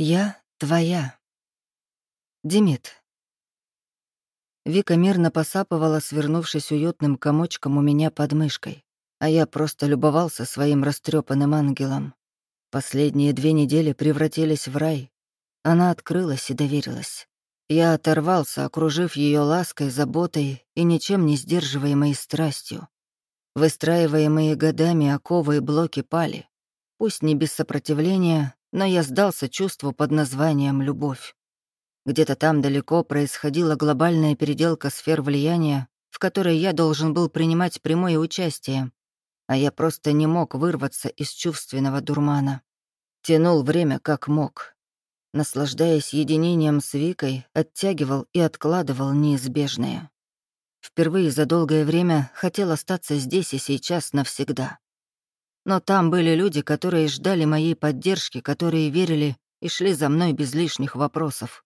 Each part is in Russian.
Я твоя. Демид. Вика мирно посапывала, свернувшись уютным комочком у меня под мышкой, а я просто любовался своим растрепанным ангелом. Последние две недели превратились в рай. Она открылась и доверилась. Я оторвался, окружив ее лаской, заботой и ничем не сдерживаемой страстью. Выстраиваемые годами оковы и блоки пали. Пусть не без сопротивления, но я сдался чувству под названием «любовь». Где-то там далеко происходила глобальная переделка сфер влияния, в которой я должен был принимать прямое участие, а я просто не мог вырваться из чувственного дурмана. Тянул время как мог. Наслаждаясь единением с Викой, оттягивал и откладывал неизбежное. Впервые за долгое время хотел остаться здесь и сейчас навсегда. Но там были люди, которые ждали моей поддержки, которые верили и шли за мной без лишних вопросов.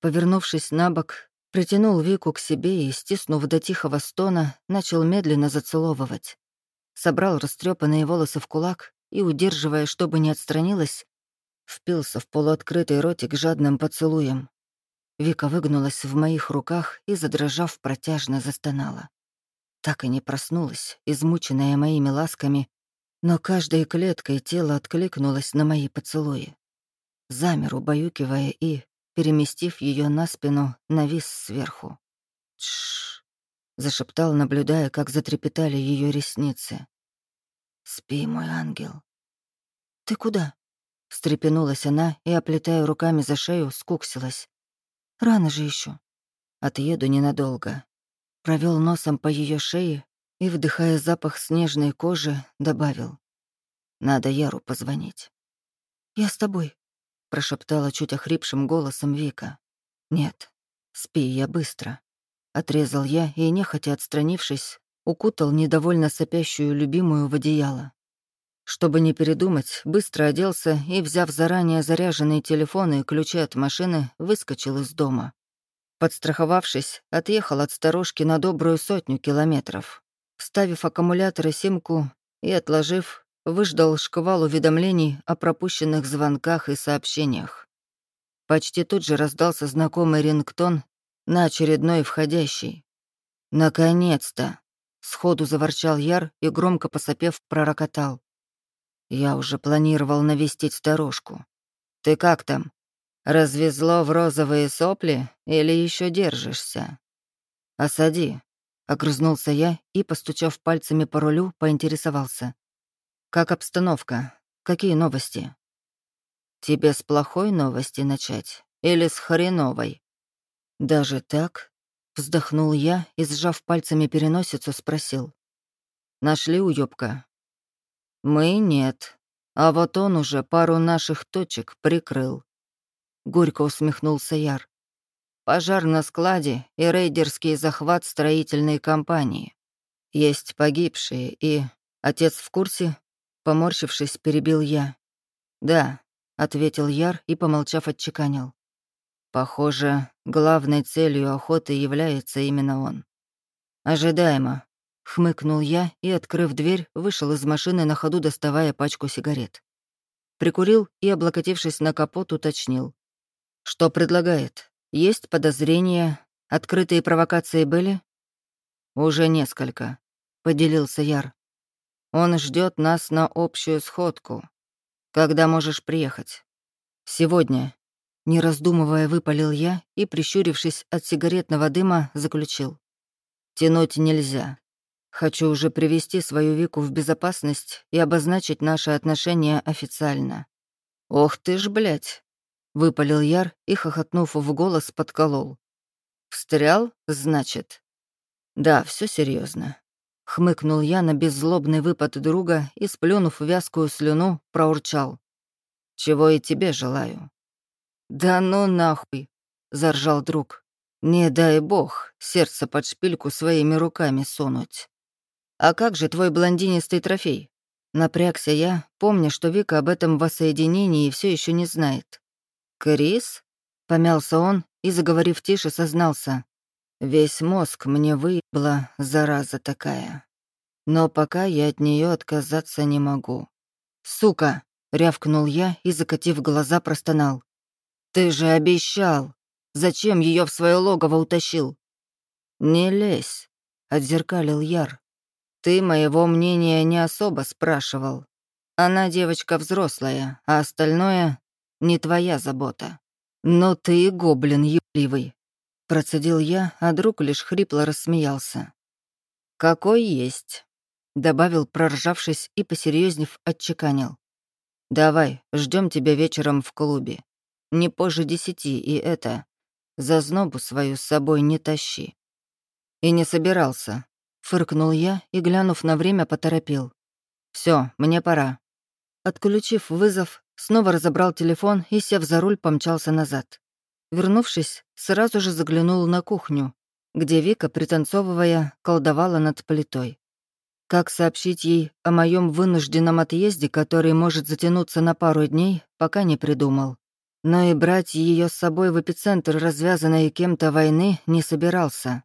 Повернувшись на бок, притянул Вику к себе и, стиснув до тихого стона, начал медленно зацеловывать. Собрал растрепанные волосы в кулак и, удерживая, чтобы не отстранилась, впился в полуоткрытый ротик жадным поцелуем. Вика выгнулась в моих руках и, задрожав, протяжно застонала. Так и не проснулась, измученная моими ласками, но каждой клеткой тело откликнулось на мои поцелуи. Замер, убаюкивая и, переместив ее на спину, навис сверху. «Тш!» — зашептал, наблюдая, как затрепетали ее ресницы. «Спи, мой ангел». «Ты куда?» — встрепенулась она и, оплетая руками за шею, скуксилась. «Рано же еще. Отъеду ненадолго». Провел носом по ее шее, и, вдыхая запах снежной кожи, добавил. «Надо Яру позвонить». «Я с тобой», — прошептала чуть охрипшим голосом Вика. «Нет, спи, я быстро». Отрезал я и, нехотя отстранившись, укутал недовольно сопящую любимую в одеяло. Чтобы не передумать, быстро оделся и, взяв заранее заряженные телефоны и ключи от машины, выскочил из дома. Подстраховавшись, отъехал от сторожки на добрую сотню километров. Вставив аккумулятор и симку и отложив, выждал шквал уведомлений о пропущенных звонках и сообщениях. Почти тут же раздался знакомый рингтон на очередной входящий. «Наконец-то!» — сходу заворчал Яр и, громко посопев, пророкотал. «Я уже планировал навестить сторожку. Ты как там? Развезло в розовые сопли или еще держишься? Осади, Огрызнулся я и, постучав пальцами по рулю, поинтересовался. «Как обстановка? Какие новости?» «Тебе с плохой новости начать или с хреновой?» «Даже так?» — вздохнул я и, сжав пальцами переносицу, спросил. «Нашли уёбка?» «Мы нет, а вот он уже пару наших точек прикрыл». Горько усмехнулся Яр пожар на складе и рейдерский захват строительной компании. Есть погибшие и... Отец в курсе? Поморщившись, перебил я. «Да», — ответил Яр и, помолчав, отчеканил. «Похоже, главной целью охоты является именно он». «Ожидаемо», — хмыкнул я и, открыв дверь, вышел из машины на ходу, доставая пачку сигарет. Прикурил и, облокотившись на капот, уточнил. «Что предлагает?» Есть подозрения, открытые провокации были? Уже несколько, поделился Яр. Он ждет нас на общую сходку. Когда можешь приехать? Сегодня. Не раздумывая, выпалил я и, прищурившись от сигаретного дыма, заключил. Тянуть нельзя. Хочу уже привести свою Вику в безопасность и обозначить наши отношения официально. Ох ты ж, блядь, — выпалил Яр и, хохотнув в голос, подколол. «Встрял, значит?» «Да, все серьезно. Хмыкнул я на беззлобный выпад друга и, сплюнув вязкую слюну, проурчал. «Чего и тебе желаю». «Да ну нахуй!» — заржал друг. «Не дай бог сердце под шпильку своими руками сунуть». «А как же твой блондинистый трофей?» Напрягся я, помня, что Вика об этом воссоединении все еще не знает. «Крис?» — помялся он и, заговорив тише, сознался. «Весь мозг мне выебла, зараза такая. Но пока я от нее отказаться не могу». «Сука!» — рявкнул я и, закатив глаза, простонал. «Ты же обещал! Зачем ее в свое логово утащил?» «Не лезь», — отзеркалил Яр. «Ты моего мнения не особо спрашивал. Она девочка взрослая, а остальное — не твоя забота. Но ты и гоблин ебливый», — процедил я, а друг лишь хрипло рассмеялся. «Какой есть», — добавил, проржавшись и, посерьезнев, отчеканил. «Давай, ждем тебя вечером в клубе. Не позже десяти, и это... Зазнобу свою с собой не тащи». «И не собирался», — фыркнул я и, глянув на время, поторопил. Все, мне пора». Отключив вызов, снова разобрал телефон и, сев за руль, помчался назад. Вернувшись, сразу же заглянул на кухню, где Вика, пританцовывая, колдовала над плитой. Как сообщить ей о моем вынужденном отъезде, который может затянуться на пару дней, пока не придумал. Но и брать ее с собой в эпицентр развязанной кем-то войны не собирался.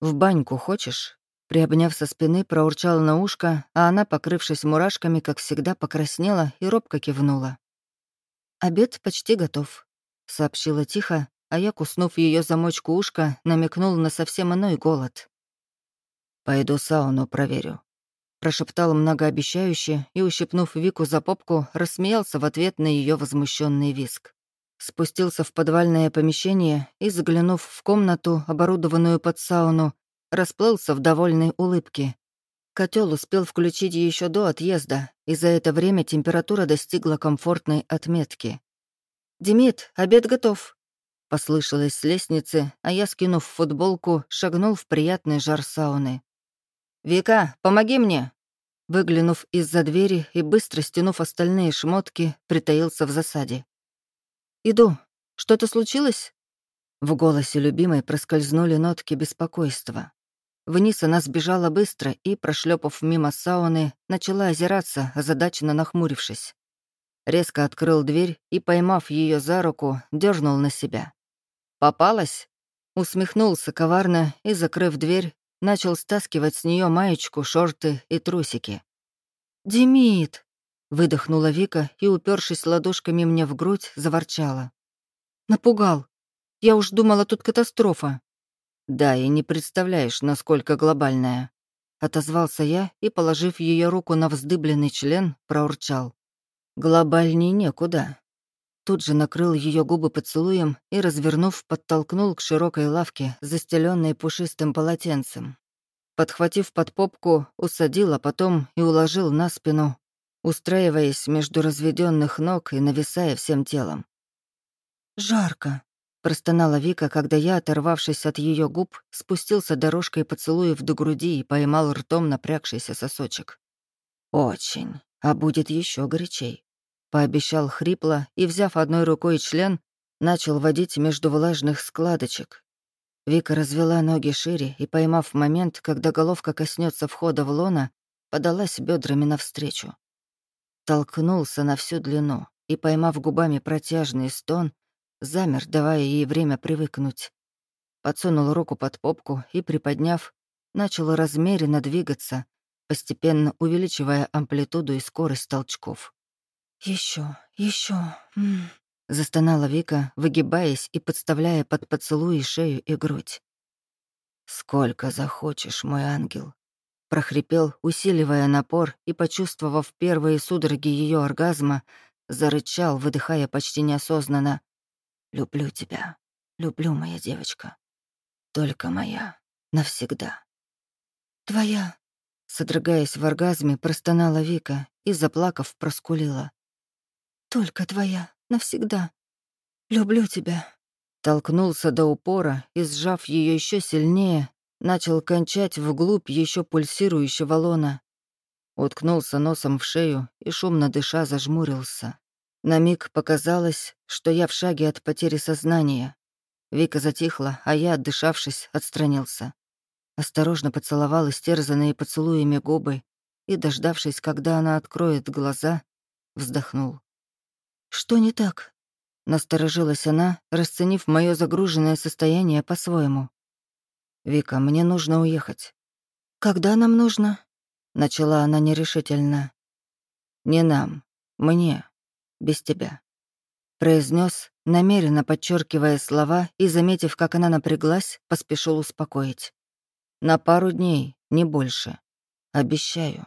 «В баньку хочешь?» Приобняв со спины, проурчала на ушко, а она, покрывшись мурашками, как всегда, покраснела и робко кивнула. «Обед почти готов», — сообщила тихо, а я, куснув ее замочку ушка, намекнул на совсем иной голод. «Пойду сауну проверю», — прошептал многообещающе и, ущипнув Вику за попку, рассмеялся в ответ на ее возмущенный виск спустился в подвальное помещение и, заглянув в комнату, оборудованную под сауну, расплылся в довольной улыбке. Котел успел включить еще до отъезда, и за это время температура достигла комфортной отметки. «Демид, обед готов», — послышалось с лестницы, а я, скинув футболку, шагнул в приятный жар сауны. «Вика, помоги мне!» Выглянув из-за двери и быстро стянув остальные шмотки, притаился в засаде. «Иду. Что-то случилось?» В голосе любимой проскользнули нотки беспокойства. Вниз она сбежала быстро и, прошлепав мимо сауны, начала озираться, озадаченно нахмурившись. Резко открыл дверь и, поймав ее за руку, дернул на себя. «Попалась?» Усмехнулся коварно и, закрыв дверь, начал стаскивать с нее маечку, шорты и трусики. «Демид!» Выдохнула Вика и, упершись ладошками мне в грудь, заворчала. «Напугал. Я уж думала, тут катастрофа». «Да, и не представляешь, насколько глобальная», — отозвался я и, положив ее руку на вздыбленный член, проурчал. «Глобальней некуда». Тут же накрыл ее губы поцелуем и, развернув, подтолкнул к широкой лавке, застеленной пушистым полотенцем. Подхватив под попку, усадил, а потом и уложил на спину, устраиваясь между разведенных ног и нависая всем телом. «Жарко», — простонала Вика, когда я, оторвавшись от ее губ, спустился дорожкой поцелуев до груди и поймал ртом напрягшийся сосочек. «Очень, а будет еще горячей», — пообещал хрипло и, взяв одной рукой член, начал водить между влажных складочек. Вика развела ноги шире и, поймав момент, когда головка коснется входа в лона, подалась бедрами навстречу толкнулся на всю длину и, поймав губами протяжный стон, замер, давая ей время привыкнуть. Подсунул руку под попку и, приподняв, начал размеренно двигаться, постепенно увеличивая амплитуду и скорость толчков. Еще, еще, застонала Вика, выгибаясь и подставляя под поцелуи шею и грудь. «Сколько захочешь, мой ангел», прохрипел, усиливая напор и, почувствовав первые судороги ее оргазма, зарычал, выдыхая почти неосознанно. «Люблю тебя. Люблю, моя девочка. Только моя. Навсегда». «Твоя», — содрогаясь в оргазме, простонала Вика и, заплакав, проскулила. «Только твоя. Навсегда. Люблю тебя». Толкнулся до упора и, сжав ее еще сильнее, начал кончать вглубь еще пульсирующего лона. Уткнулся носом в шею и, шумно дыша, зажмурился. На миг показалось, что я в шаге от потери сознания. Вика затихла, а я, отдышавшись, отстранился. Осторожно поцеловал истерзанные поцелуями губы и, дождавшись, когда она откроет глаза, вздохнул. «Что не так?» Насторожилась она, расценив мое загруженное состояние по-своему. «Вика, мне нужно уехать». «Когда нам нужно?» — начала она нерешительно. «Не нам. Мне. Без тебя». произнес, намеренно подчеркивая слова и, заметив, как она напряглась, поспешил успокоить. «На пару дней, не больше. Обещаю».